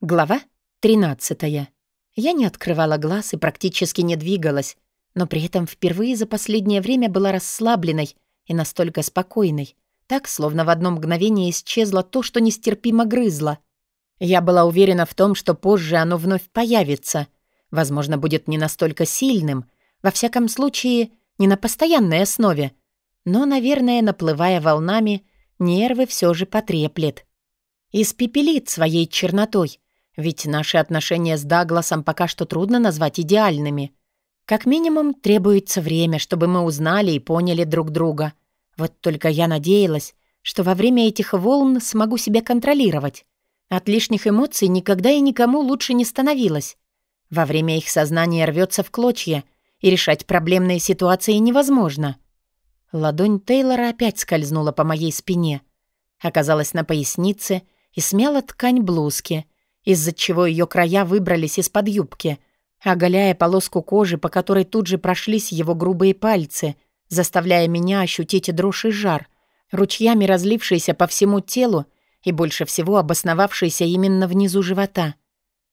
Глава 13. Я не открывала глаз и практически не двигалась, но при этом впервые за последнее время была расслабленной и настолько спокойной, так, словно в одно мгновение исчезло то, что нестерпимо грызло. Я была уверена в том, что позже оно вновь появится. Возможно, будет не настолько сильным, во всяком случае, не на постоянной основе, но, наверное, наплывая волнами, нервы все же потреплет. Испепелит своей чернотой — ведь наши отношения с Дагласом пока что трудно назвать идеальными. Как минимум, требуется время, чтобы мы узнали и поняли друг друга. Вот только я надеялась, что во время этих волн смогу себя контролировать. От лишних эмоций никогда и никому лучше не становилось. Во время их сознание рвется в клочья, и решать проблемные ситуации невозможно. Ладонь Тейлора опять скользнула по моей спине, оказалась на пояснице и смяла ткань блузки — из-за чего ее края выбрались из-под юбки, оголяя полоску кожи, по которой тут же прошлись его грубые пальцы, заставляя меня ощутить дрожь и жар, ручьями разлившийся по всему телу и больше всего обосновавшийся именно внизу живота.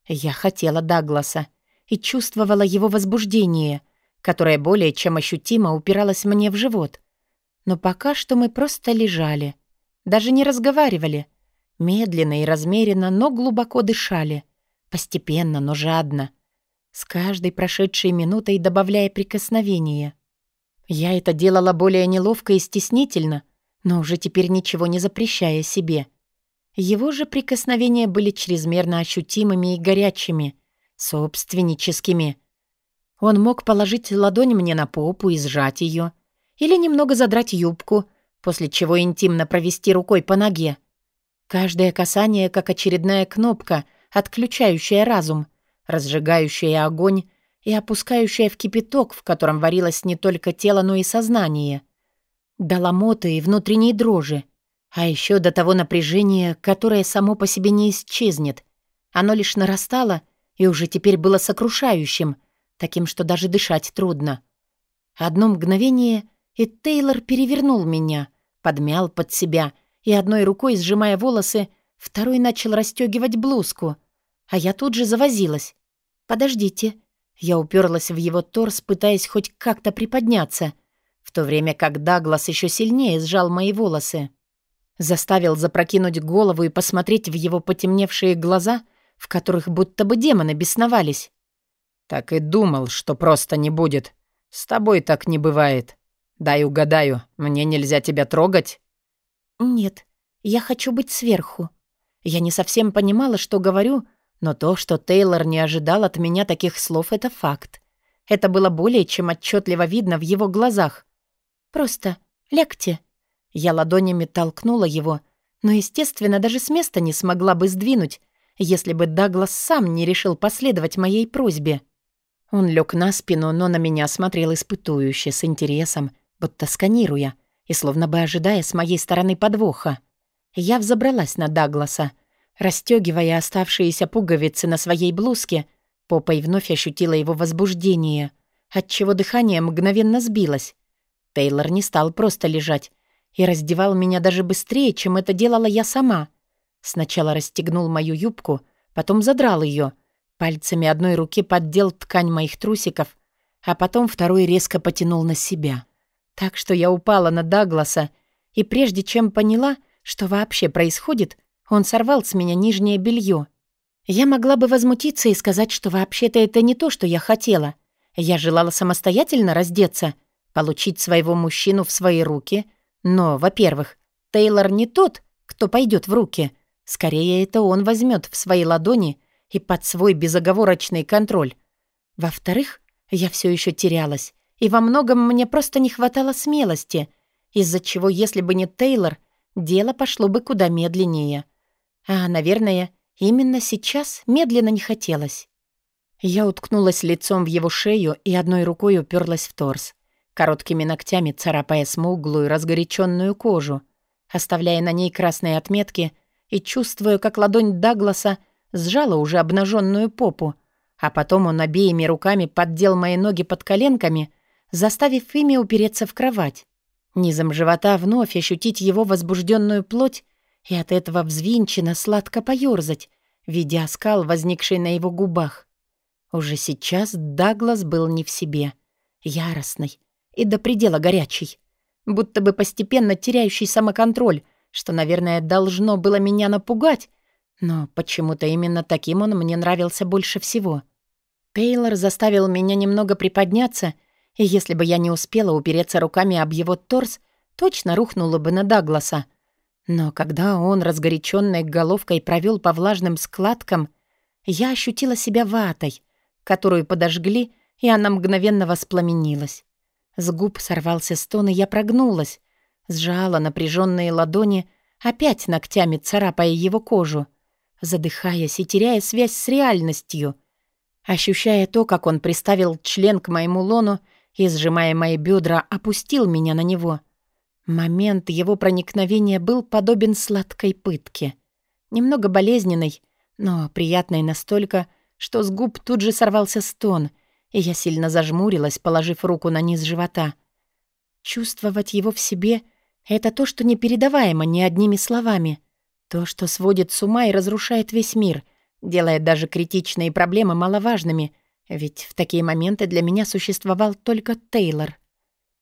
Я хотела Дагласа и чувствовала его возбуждение, которое более чем ощутимо упиралось мне в живот. Но пока что мы просто лежали, даже не разговаривали — Медленно и размеренно, но глубоко дышали. Постепенно, но жадно. С каждой прошедшей минутой добавляя прикосновения. Я это делала более неловко и стеснительно, но уже теперь ничего не запрещая себе. Его же прикосновения были чрезмерно ощутимыми и горячими, собственническими. Он мог положить ладонь мне на попу и сжать ее, или немного задрать юбку, после чего интимно провести рукой по ноге. Каждое касание как очередная кнопка, отключающая разум, разжигающая огонь и опускающая в кипяток, в котором варилось не только тело, но и сознание. До ломоты и внутренней дрожи. А еще до того напряжения, которое само по себе не исчезнет. Оно лишь нарастало и уже теперь было сокрушающим, таким, что даже дышать трудно. Одно мгновение, и Тейлор перевернул меня, подмял под себя — и одной рукой, сжимая волосы, второй начал расстегивать блузку. А я тут же завозилась. «Подождите». Я уперлась в его торс, пытаясь хоть как-то приподняться, в то время как Даглас еще сильнее сжал мои волосы. Заставил запрокинуть голову и посмотреть в его потемневшие глаза, в которых будто бы демоны бесновались. «Так и думал, что просто не будет. С тобой так не бывает. Дай угадаю, мне нельзя тебя трогать?» «Нет, я хочу быть сверху». Я не совсем понимала, что говорю, но то, что Тейлор не ожидал от меня таких слов, это факт. Это было более чем отчетливо видно в его глазах. «Просто лягте». Я ладонями толкнула его, но, естественно, даже с места не смогла бы сдвинуть, если бы Даглас сам не решил последовать моей просьбе. Он лег на спину, но на меня смотрел испытующе, с интересом, будто сканируя — и словно бы ожидая с моей стороны подвоха. Я взобралась на Дагласа, расстёгивая оставшиеся пуговицы на своей блузке, попой вновь ощутила его возбуждение, отчего дыхание мгновенно сбилось. Тейлор не стал просто лежать и раздевал меня даже быстрее, чем это делала я сама. Сначала расстегнул мою юбку, потом задрал ее, пальцами одной руки поддел ткань моих трусиков, а потом второй резко потянул на себя. Так что я упала на Дагласа, и прежде чем поняла, что вообще происходит, он сорвал с меня нижнее белье. Я могла бы возмутиться и сказать, что вообще-то это не то, что я хотела. Я желала самостоятельно раздеться, получить своего мужчину в свои руки. Но, во-первых, Тейлор не тот, кто пойдет в руки. Скорее, это он возьмет в свои ладони и под свой безоговорочный контроль. Во-вторых, я все еще терялась и во многом мне просто не хватало смелости, из-за чего, если бы не Тейлор, дело пошло бы куда медленнее. А, наверное, именно сейчас медленно не хотелось. Я уткнулась лицом в его шею и одной рукой уперлась в торс, короткими ногтями царапая смуглую, разгоряченную кожу, оставляя на ней красные отметки и чувствуя, как ладонь Дагласа сжала уже обнаженную попу, а потом он обеими руками поддел мои ноги под коленками заставив ими упереться в кровать. Низом живота вновь ощутить его возбужденную плоть и от этого взвинченно сладко поёрзать, видя оскал, возникший на его губах. Уже сейчас Даглас был не в себе, яростный и до предела горячий, будто бы постепенно теряющий самоконтроль, что, наверное, должно было меня напугать, но почему-то именно таким он мне нравился больше всего. Тейлор заставил меня немного приподняться, и если бы я не успела упереться руками об его торс, точно рухнула бы на Дагласа. Но когда он разгоряченной головкой провел по влажным складкам, я ощутила себя ватой, которую подожгли, и она мгновенно воспламенилась. С губ сорвался стон, и я прогнулась, сжала напряженные ладони, опять ногтями царапая его кожу, задыхаясь и теряя связь с реальностью, ощущая то, как он приставил член к моему лону и, сжимая мои бедра, опустил меня на него. Момент его проникновения был подобен сладкой пытке. Немного болезненной, но приятной настолько, что с губ тут же сорвался стон, и я сильно зажмурилась, положив руку на низ живота. Чувствовать его в себе — это то, что непередаваемо ни одними словами. То, что сводит с ума и разрушает весь мир, делает даже критичные проблемы маловажными, ведь в такие моменты для меня существовал только Тейлор.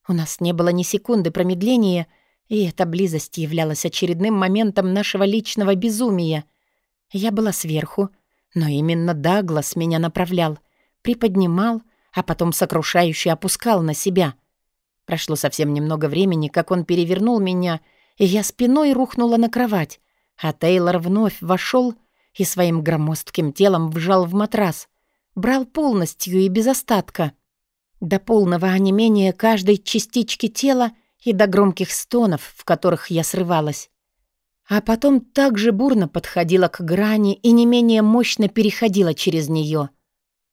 У нас не было ни секунды промедления, и эта близость являлась очередным моментом нашего личного безумия. Я была сверху, но именно Даглас меня направлял, приподнимал, а потом сокрушающе опускал на себя — Прошло совсем немного времени, как он перевернул меня, и я спиной рухнула на кровать, а Тейлор вновь вошел и своим громоздким телом вжал в матрас. Брал полностью и без остатка. До полного онемения каждой частички тела и до громких стонов, в которых я срывалась. А потом так же бурно подходила к грани и не менее мощно переходила через нее.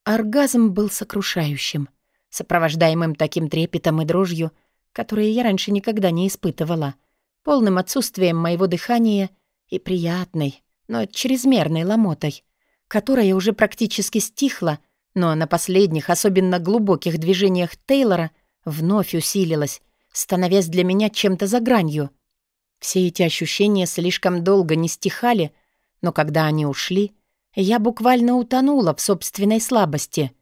Оргазм был сокрушающим — сопровождаемым таким трепетом и дрожью, которые я раньше никогда не испытывала, полным отсутствием моего дыхания и приятной, но чрезмерной ломотой, которая уже практически стихла, но на последних, особенно глубоких движениях Тейлора вновь усилилась, становясь для меня чем-то за гранью. Все эти ощущения слишком долго не стихали, но когда они ушли, я буквально утонула в собственной слабости —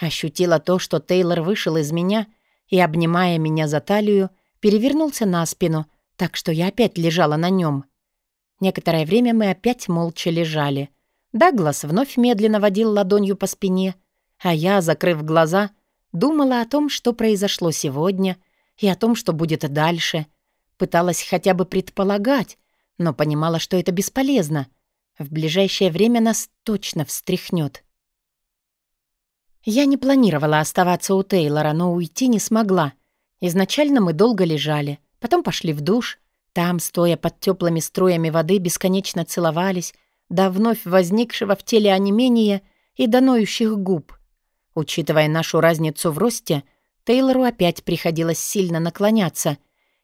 Ощутила то, что Тейлор вышел из меня и, обнимая меня за талию, перевернулся на спину, так что я опять лежала на нем. Некоторое время мы опять молча лежали. Даглас вновь медленно водил ладонью по спине, а я, закрыв глаза, думала о том, что произошло сегодня, и о том, что будет дальше. Пыталась хотя бы предполагать, но понимала, что это бесполезно. В ближайшее время нас точно встряхнет. Я не планировала оставаться у Тейлора, но уйти не смогла. Изначально мы долго лежали, потом пошли в душ. Там, стоя под теплыми струями воды, бесконечно целовались до вновь возникшего в теле онемения и до ноющих губ. Учитывая нашу разницу в росте, Тейлору опять приходилось сильно наклоняться,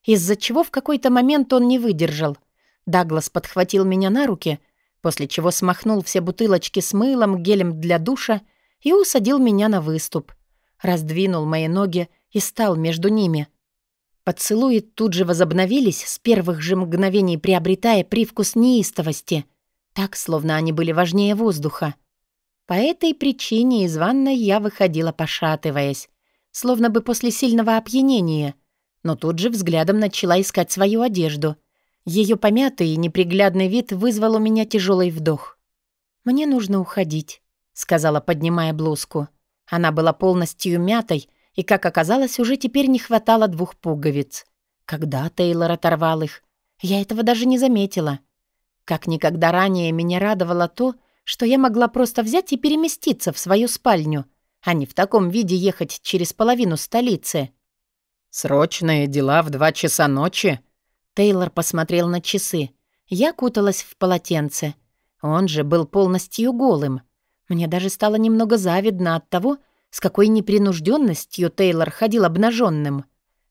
из-за чего в какой-то момент он не выдержал. Даглас подхватил меня на руки, после чего смахнул все бутылочки с мылом, гелем для душа — и усадил меня на выступ. Раздвинул мои ноги и стал между ними. Поцелуи тут же возобновились, с первых же мгновений приобретая привкус неистовости, так, словно они были важнее воздуха. По этой причине из ванной я выходила, пошатываясь, словно бы после сильного опьянения, но тут же взглядом начала искать свою одежду. Ее помятый и неприглядный вид вызвал у меня тяжелый вдох. «Мне нужно уходить», сказала, поднимая блузку. Она была полностью мятой, и, как оказалось, уже теперь не хватало двух пуговиц. Когда Тейлор оторвал их, я этого даже не заметила. Как никогда ранее меня радовало то, что я могла просто взять и переместиться в свою спальню, а не в таком виде ехать через половину столицы. «Срочные дела в два часа ночи?» Тейлор посмотрел на часы. Я куталась в полотенце. Он же был полностью голым. Мне даже стало немного завидно от того, с какой непринужденностью Тейлор ходил обнаженным.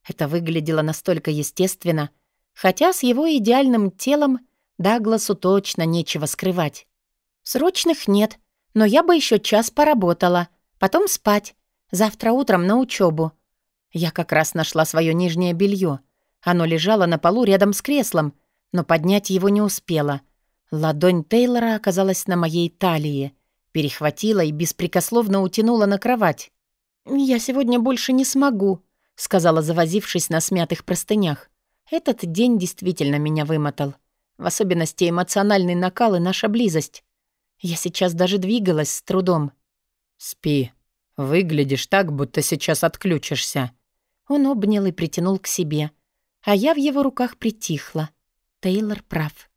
Это выглядело настолько естественно, хотя с его идеальным телом Дагласу точно нечего скрывать. Срочных нет, но я бы еще час поработала, потом спать, завтра утром на учебу. Я как раз нашла свое нижнее белье. Оно лежало на полу рядом с креслом, но поднять его не успела. Ладонь Тейлора оказалась на моей талии, перехватила и беспрекословно утянула на кровать. «Я сегодня больше не смогу», — сказала, завозившись на смятых простынях. «Этот день действительно меня вымотал. В особенности эмоциональный накал и наша близость. Я сейчас даже двигалась с трудом». «Спи. Выглядишь так, будто сейчас отключишься». Он обнял и притянул к себе, а я в его руках притихла. Тейлор прав.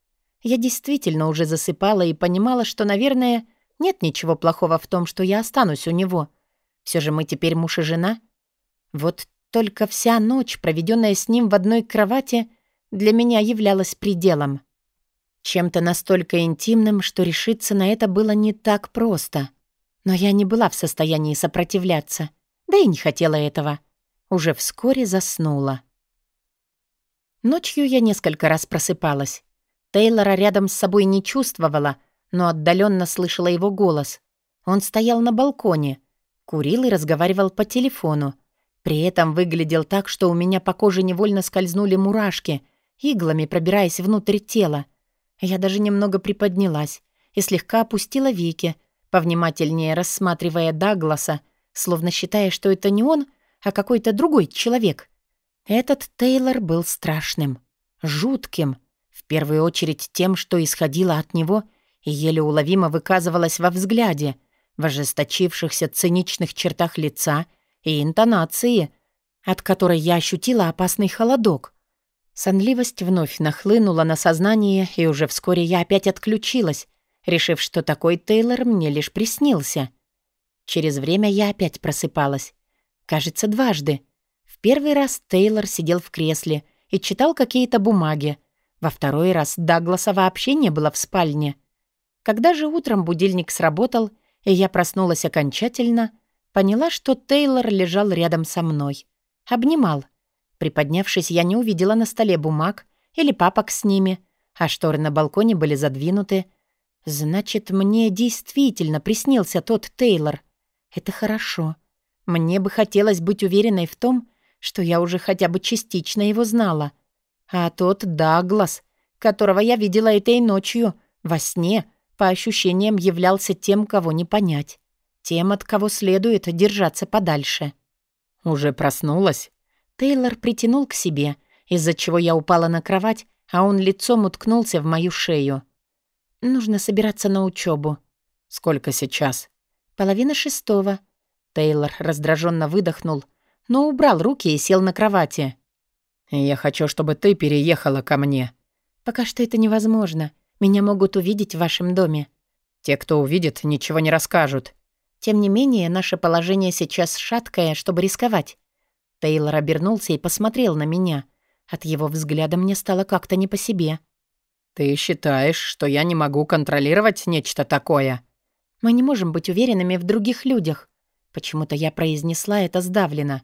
Я действительно уже засыпала и понимала, что, наверное, нет ничего плохого в том, что я останусь у него — все же мы теперь муж и жена. Вот только вся ночь, проведенная с ним в одной кровати, для меня являлась пределом. Чем-то настолько интимным, что решиться на это было не так просто. Но я не была в состоянии сопротивляться, да и не хотела этого. Уже вскоре заснула. Ночью я несколько раз просыпалась. Тейлора рядом с собой не чувствовала, но отдаленно слышала его голос. Он стоял на балконе — Курил и разговаривал по телефону. При этом выглядел так, что у меня по коже невольно скользнули мурашки, иглами пробираясь внутрь тела. Я даже немного приподнялась и слегка опустила веки, повнимательнее рассматривая Дагласа, словно считая, что это не он, а какой-то другой человек. Этот Тейлор был страшным, жутким, в первую очередь тем, что исходило от него и еле уловимо выказывалось во взгляде — в ожесточившихся циничных чертах лица и интонации, от которой я ощутила опасный холодок. Сонливость вновь нахлынула на сознание, и уже вскоре я опять отключилась, решив, что такой Тейлор мне лишь приснился. Через время я опять просыпалась. Кажется, дважды. В первый раз Тейлор сидел в кресле и читал какие-то бумаги. Во второй раз Дагласа вообще не было в спальне. Когда же утром будильник сработал, и я проснулась окончательно, поняла, что Тейлор лежал рядом со мной. Обнимал. Приподнявшись, я не увидела на столе бумаг или папок с ними, а шторы на балконе были задвинуты. Значит, мне действительно приснился тот Тейлор. Это хорошо. Мне бы хотелось быть уверенной в том, что я уже хотя бы частично его знала. А тот Даглас, которого я видела этой ночью, во сне — по ощущениям являлся тем, кого не понять. Тем, от кого следует держаться подальше. «Уже проснулась?» Тейлор притянул к себе, из-за чего я упала на кровать, а он лицом уткнулся в мою шею. «Нужно собираться на учебу. «Сколько сейчас?» «Половина шестого». Тейлор раздраженно выдохнул, но убрал руки и сел на кровати. «Я хочу, чтобы ты переехала ко мне». «Пока что это невозможно. Меня могут увидеть в вашем доме». «Те, кто увидит, ничего не расскажут». «Тем не менее, наше положение сейчас шаткое, чтобы рисковать». Тейлор обернулся и посмотрел на меня. От его взгляда мне стало как-то не по себе. «Ты считаешь, что я не могу контролировать нечто такое?» «Мы не можем быть уверенными в других людях». Почему-то я произнесла это сдавленно.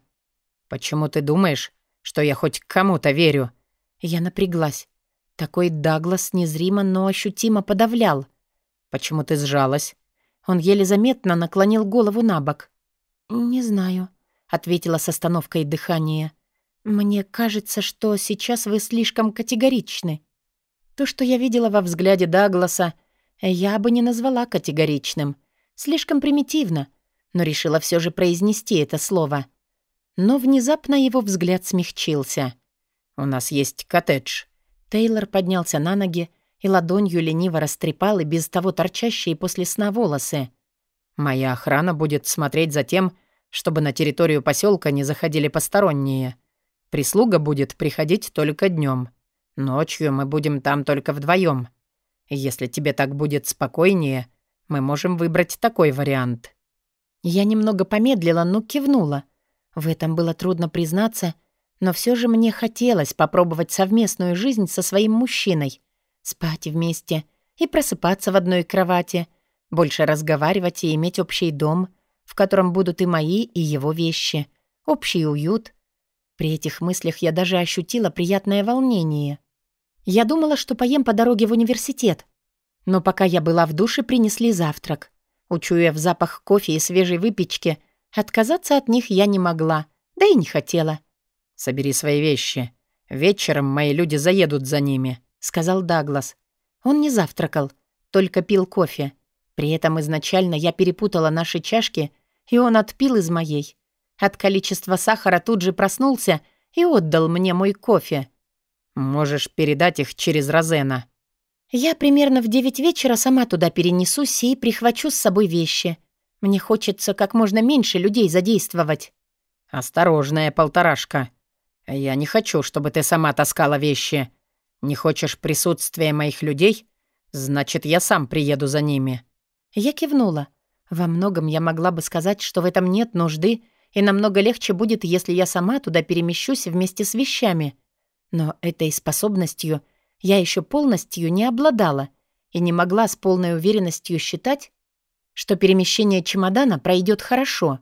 «Почему ты думаешь, что я хоть кому-то верю?» Я напряглась. Такой Даглас незримо, но ощутимо подавлял. «Почему ты сжалась?» Он еле заметно наклонил голову на бок. «Не знаю», — ответила с остановкой дыхания. «Мне кажется, что сейчас вы слишком категоричны. То, что я видела во взгляде Дагласа, я бы не назвала категоричным. Слишком примитивно, но решила все же произнести это слово. Но внезапно его взгляд смягчился. «У нас есть коттедж», Тейлор поднялся на ноги и ладонью лениво растрепал и без того торчащие после сна волосы. «Моя охрана будет смотреть за тем, чтобы на территорию поселка не заходили посторонние. Прислуга будет приходить только днем. Ночью мы будем там только вдвоем. Если тебе так будет спокойнее, мы можем выбрать такой вариант». Я немного помедлила, но кивнула. В этом было трудно признаться — но все же мне хотелось попробовать совместную жизнь со своим мужчиной. Спать вместе и просыпаться в одной кровати, больше разговаривать и иметь общий дом, в котором будут и мои, и его вещи, общий уют. При этих мыслях я даже ощутила приятное волнение. Я думала, что поем по дороге в университет. Но пока я была в душе, принесли завтрак. Учуяв запах кофе и свежей выпечки, отказаться от них я не могла, да и не хотела. «Собери свои вещи. Вечером мои люди заедут за ними», — сказал Даглас. Он не завтракал, только пил кофе. При этом изначально я перепутала наши чашки, и он отпил из моей. От количества сахара тут же проснулся и отдал мне мой кофе. «Можешь передать их через Розена». «Я примерно в девять вечера сама туда перенесусь и прихвачу с собой вещи. Мне хочется как можно меньше людей задействовать». «Осторожная полторашка. Я не хочу, чтобы ты сама таскала вещи. Не хочешь присутствия моих людей? Значит, я сам приеду за ними». Я кивнула. Во многом я могла бы сказать, что в этом нет нужды, и намного легче будет, если я сама туда перемещусь вместе с вещами. Но этой способностью я еще полностью не обладала и не могла с полной уверенностью считать, что перемещение чемодана пройдет хорошо.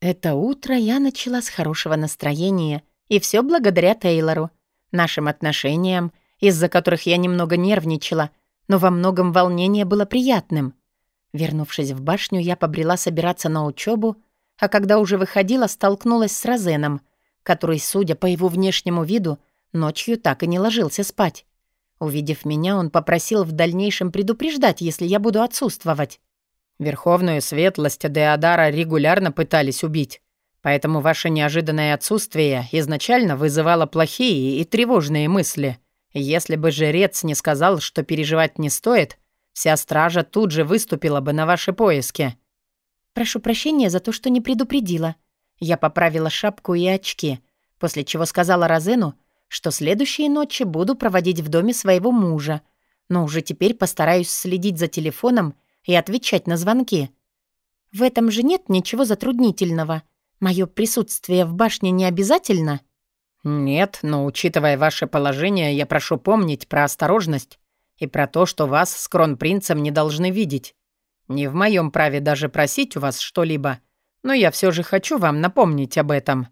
Это утро я начала с хорошего настроения, и все благодаря Тейлору, нашим отношениям, из-за которых я немного нервничала, но во многом волнение было приятным. Вернувшись в башню, я побрела собираться на учебу, а когда уже выходила, столкнулась с Розеном, который, судя по его внешнему виду, ночью так и не ложился спать. Увидев меня, он попросил в дальнейшем предупреждать, если я буду отсутствовать. «Верховную светлость Деодара регулярно пытались убить, поэтому ваше неожиданное отсутствие изначально вызывало плохие и тревожные мысли. Если бы жрец не сказал, что переживать не стоит, вся стража тут же выступила бы на ваши поиски». «Прошу прощения за то, что не предупредила». Я поправила шапку и очки, после чего сказала Розену, что следующие ночи буду проводить в доме своего мужа, но уже теперь постараюсь следить за телефоном и отвечать на звонки. В этом же нет ничего затруднительного. Мое присутствие в башне не обязательно? Нет, но учитывая ваше положение, я прошу помнить про осторожность и про то, что вас с кронпринцем не должны видеть. Не в моем праве даже просить у вас что-либо, но я все же хочу вам напомнить об этом».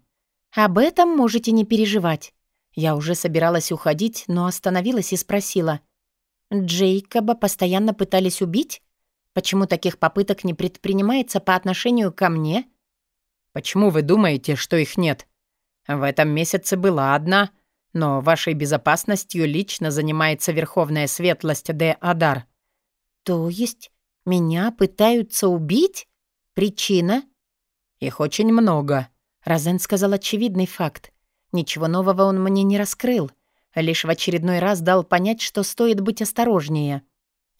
«Об этом можете не переживать. Я уже собиралась уходить, но остановилась и спросила. «Джейкоба постоянно пытались убить? Почему таких попыток не предпринимается по отношению ко мне?» «Почему вы думаете, что их нет? В этом месяце была одна, но вашей безопасностью лично занимается Верховная Светлость де Адар». «То есть меня пытаются убить? Причина?» «Их очень много», — Розен сказал очевидный факт. Ничего нового он мне не раскрыл, лишь в очередной раз дал понять, что стоит быть осторожнее.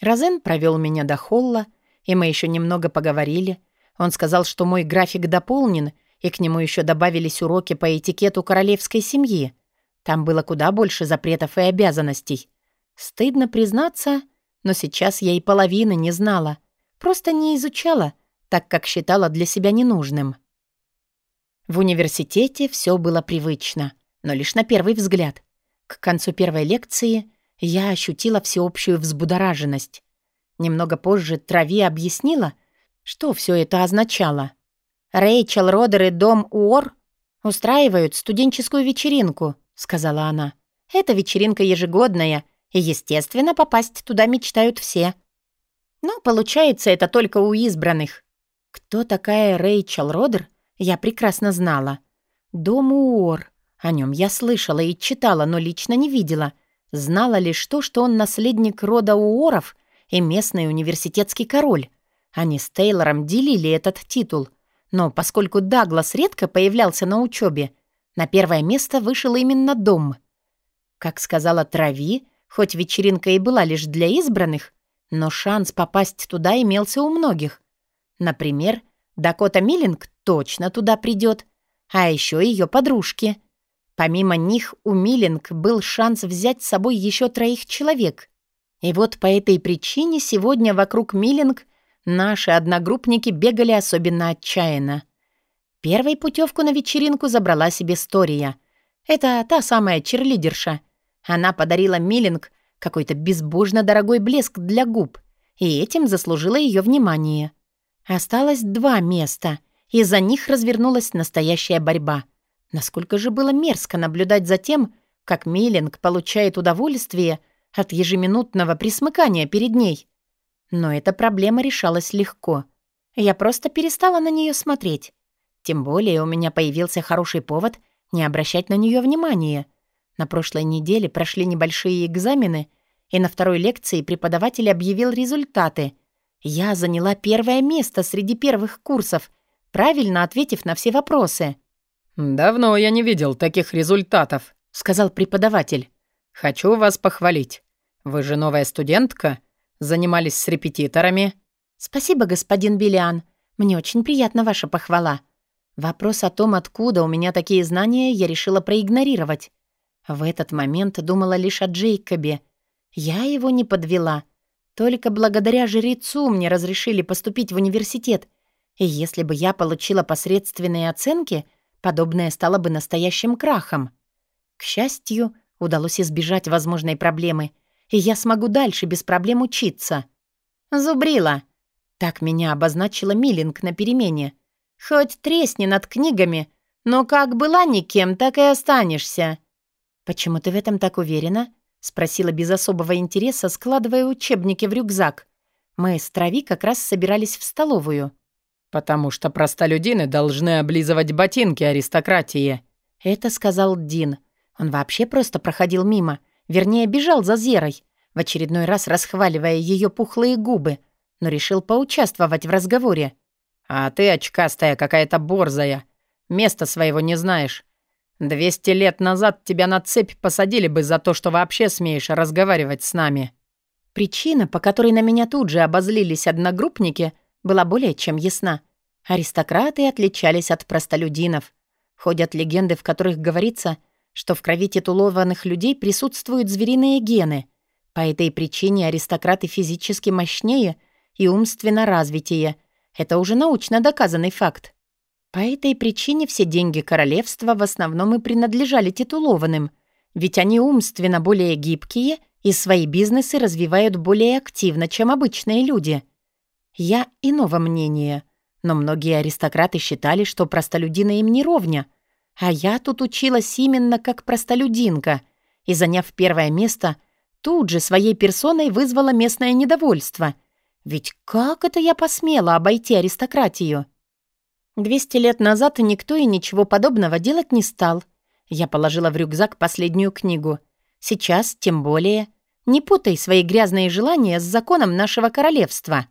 Розен провел меня до холла, и мы еще немного поговорили. Он сказал, что мой график дополнен, и к нему еще добавились уроки по этикету королевской семьи. Там было куда больше запретов и обязанностей. Стыдно признаться, но сейчас я и половины не знала. Просто не изучала, так как считала для себя ненужным. В университете все было привычно, но лишь на первый взгляд. К концу первой лекции я ощутила всеобщую взбудораженность. Немного позже Трави объяснила, что все это означало. «Рэйчел Родер и Дом Уор устраивают студенческую вечеринку», — сказала она. «Это вечеринка ежегодная, и, естественно, попасть туда мечтают все. Но получается это только у избранных. Кто такая Рэйчел Родер — я прекрасно знала. Дом Уор. О нем я слышала и читала, но лично не видела. Знала лишь то, что он наследник рода Уоров и местный университетский король. Они с Тейлором делили этот титул. Но поскольку Даглас редко появлялся на учебе, на первое место вышел именно дом. Как сказала Трави, хоть вечеринка и была лишь для избранных, но шанс попасть туда имелся у многих. Например, Дакота Миллинг точно туда придет, а еще ее подружки. Помимо них у Миллинг был шанс взять с собой еще троих человек. И вот по этой причине сегодня вокруг Миллинг наши одногруппники бегали особенно отчаянно. Первой путевку на вечеринку забрала себе Стория. Это та самая черлидерша. Она подарила Миллинг какой-то безбожно дорогой блеск для губ, и этим заслужила ее внимание. Осталось два места, и за них развернулась настоящая борьба. Насколько же было мерзко наблюдать за тем, как Миллинг получает удовольствие от ежеминутного присмыкания перед ней. Но эта проблема решалась легко. Я просто перестала на нее смотреть. Тем более у меня появился хороший повод не обращать на нее внимания. На прошлой неделе прошли небольшие экзамены, и на второй лекции преподаватель объявил результаты. Я заняла первое место среди первых курсов, правильно ответив на все вопросы. «Давно я не видел таких результатов», — сказал преподаватель. «Хочу вас похвалить. Вы же новая студентка? Занимались с репетиторами?» «Спасибо, господин Белиан. Мне очень приятна ваша похвала. Вопрос о том, откуда у меня такие знания, я решила проигнорировать. В этот момент думала лишь о Джейкобе. Я его не подвела. Только благодаря жрецу мне разрешили поступить в университет. И если бы я получила посредственные оценки, подобное стало бы настоящим крахом. К счастью, удалось избежать возможной проблемы, и я смогу дальше без проблем учиться. «Зубрила!» Так меня обозначила Миллинг на перемене. Хоть тресни над книгами, но как была никем, так и останешься». «Почему ты в этом так уверена?» — спросила без особого интереса, складывая учебники в рюкзак. Мы с Трави как раз собирались в столовую. «Потому что простолюдины должны облизывать ботинки аристократии», — это сказал Дин. Он вообще просто проходил мимо, вернее, бежал за Зерой, в очередной раз расхваливая ее пухлые губы, но решил поучаствовать в разговоре. А ты очкастая какая-то борзая. Места своего не знаешь. Двести лет назад тебя на цепь посадили бы за то, что вообще смеешь разговаривать с нами». Причина, по которой на меня тут же обозлились одногруппники, была более чем ясна. Аристократы отличались от простолюдинов. Ходят легенды, в которых говорится, что в крови титулованных людей присутствуют звериные гены. По этой причине аристократы физически мощнее и умственно развитее – это уже научно доказанный факт. По этой причине все деньги королевства в основном и принадлежали титулованным, ведь они умственно более гибкие и свои бизнесы развивают более активно, чем обычные люди. Я иного мнения, но многие аристократы считали, что простолюдина им не ровня, а я тут училась именно как простолюдинка и, заняв первое место, тут же своей персоной вызвала местное недовольство — ведь как это я посмела обойти аристократию? Двести лет назад никто и ничего подобного делать не стал. Я положила в рюкзак последнюю книгу. Сейчас, тем более, не путай свои грязные желания с законом нашего королевства.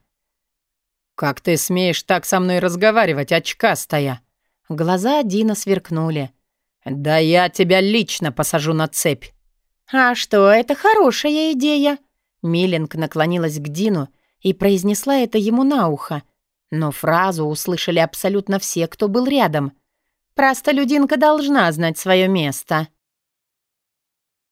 «Как ты смеешь так со мной разговаривать, очкастая?» Глаза Дина сверкнули. «Да я тебя лично посажу на цепь». «А что, это хорошая идея?» Миллинг наклонилась к Дину и произнесла это ему на ухо. Но фразу услышали абсолютно все, кто был рядом. «Простолюдинка должна знать свое место».